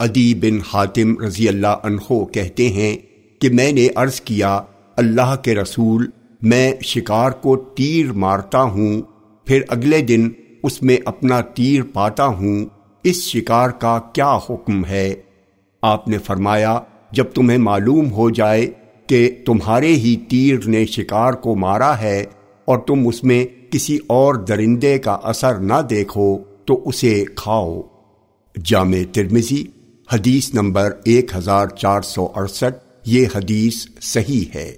ادی بن حاتم رضی اللہ عنہ کہتے ہیں کہ میں نے عرض کیا، اللہ کے رسول، میں شکار کو تیر مارتا ہوں، پھر اگلے دن اس میں اپنا تیر پاتا ہوں، اس شکار کا کیا حکم ہے؟ آپ نے فرمایا، جب تمہیں معلوم ہو جائے کہ تمہارے ہی تیر نے شکار کو مارا ہے اور تم اس میں کسی اور درندے کا اثر نہ دیکھو، تو اسے کھاؤ۔ جامع ترمزی حدیث نمبر ایک ہزار چار سو اڑسٹھ یہ حدیث صحیح ہے۔